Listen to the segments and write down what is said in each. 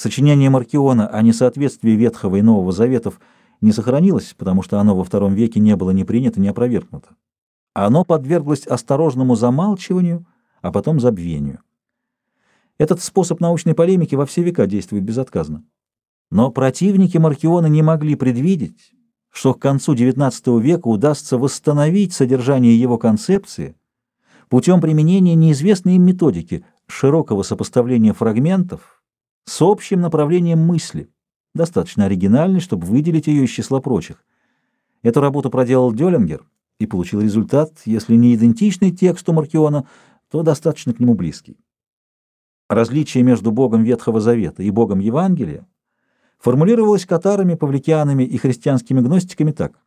Сочинение Маркиона о несоответствии Ветхого и Нового Заветов не сохранилось, потому что оно во II веке не было ни принято, ни опровергнуто. Оно подверглось осторожному замалчиванию, а потом забвению. Этот способ научной полемики во все века действует безотказно. Но противники Маркиона не могли предвидеть, что к концу XIX века удастся восстановить содержание его концепции путем применения неизвестной им методики широкого сопоставления фрагментов, с общим направлением мысли, достаточно оригинальной, чтобы выделить ее из числа прочих. Эту работу проделал Дёлингер и получил результат, если не идентичный тексту Маркиона, то достаточно к нему близкий. Различие между Богом Ветхого Завета и Богом Евангелия формулировалось катарами, павликианами и христианскими гностиками так.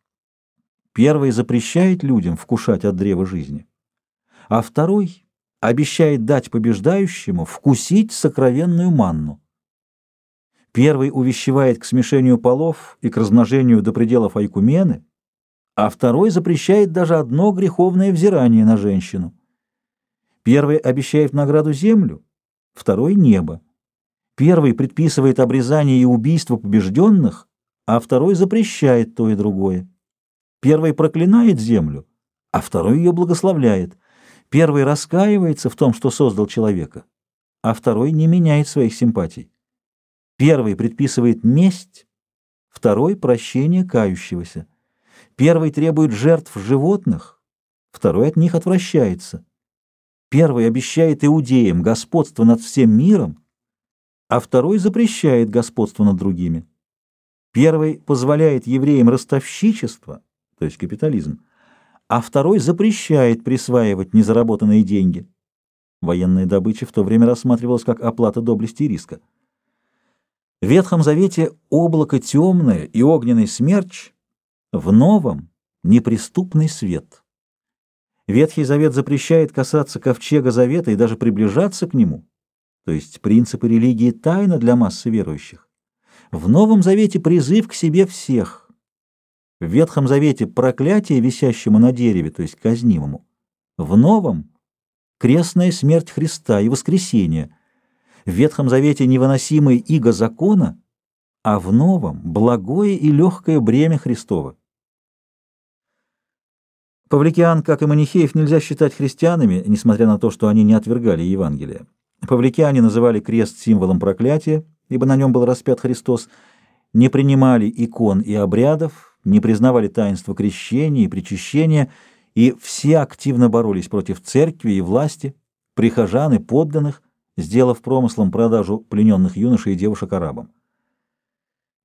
Первый запрещает людям вкушать от древа жизни, а второй обещает дать побеждающему вкусить сокровенную манну. Первый увещевает к смешению полов и к размножению до пределов айкумены, а второй запрещает даже одно греховное взирание на женщину. Первый обещает награду землю, второй — небо. Первый предписывает обрезание и убийство побежденных, а второй запрещает то и другое. Первый проклинает землю, а второй ее благословляет. Первый раскаивается в том, что создал человека, а второй не меняет своих симпатий. Первый предписывает месть, второй — прощение кающегося. Первый требует жертв животных, второй от них отвращается. Первый обещает иудеям господство над всем миром, а второй запрещает господство над другими. Первый позволяет евреям ростовщичество, то есть капитализм, а второй запрещает присваивать незаработанные деньги. Военная добыча в то время рассматривалась как оплата доблести и риска. В Ветхом Завете облако темное и огненный смерч, в Новом — неприступный свет. Ветхий Завет запрещает касаться ковчега Завета и даже приближаться к нему, то есть принципы религии тайна для массы верующих. В Новом Завете призыв к себе всех. В Ветхом Завете проклятие висящему на дереве, то есть казнимому. В Новом — крестная смерть Христа и воскресение — в Ветхом Завете невыносимое иго закона, а в Новом — благое и легкое бремя Христова. Павликиан, как и Манихеев, нельзя считать христианами, несмотря на то, что они не отвергали Евангелие. Павликиане называли крест символом проклятия, ибо на нем был распят Христос, не принимали икон и обрядов, не признавали таинства крещения и причащения, и все активно боролись против церкви и власти, прихожан и подданных, сделав промыслом продажу плененных юношей и девушек арабам.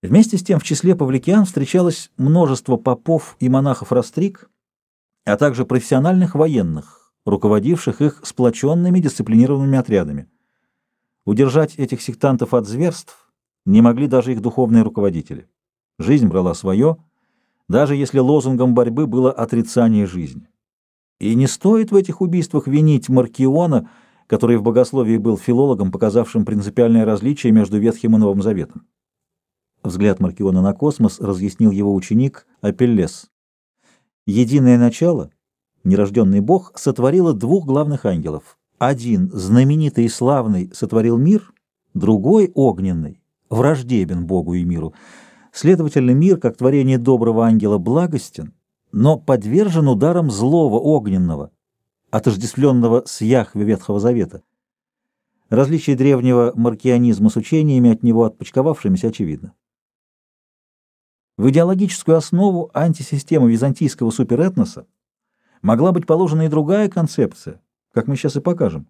Вместе с тем в числе павликиан встречалось множество попов и монахов-растрик, а также профессиональных военных, руководивших их сплоченными дисциплинированными отрядами. Удержать этих сектантов от зверств не могли даже их духовные руководители. Жизнь брала свое, даже если лозунгом борьбы было отрицание жизни. И не стоит в этих убийствах винить Маркиона, который в богословии был филологом, показавшим принципиальное различие между Ветхим и Новым Заветом. Взгляд Маркиона на космос разъяснил его ученик Апеллес. Единое начало, нерожденный Бог, сотворило двух главных ангелов. Один, знаменитый и славный, сотворил мир, другой, огненный, враждебен Богу и миру. Следовательно, мир, как творение доброго ангела, благостен, но подвержен ударам злого огненного – отождествленного с Яхве Ветхого Завета. Различие древнего маркианизма с учениями от него отпочковавшимися очевидно. В идеологическую основу антисистемы византийского суперэтноса могла быть положена и другая концепция, как мы сейчас и покажем.